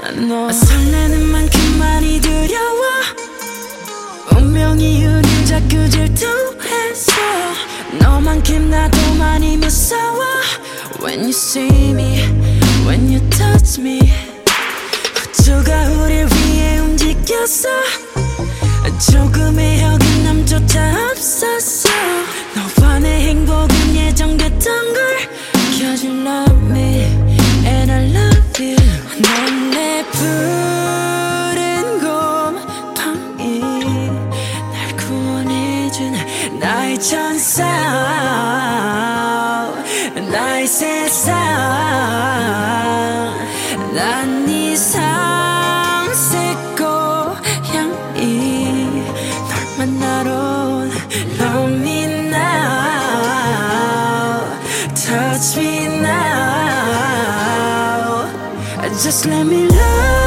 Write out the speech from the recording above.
나는 너. 설레는 만큼 많이 두려워. 운명이 우릴 자꾸 질투했어 너만큼 나도 많이 무서워. When you see me When you touch me 우주가 우릴 위해 움직였어 천사 나의 세상 난네 삼색 고향이 널 만나러 온 Love me now Touch me now Just let me love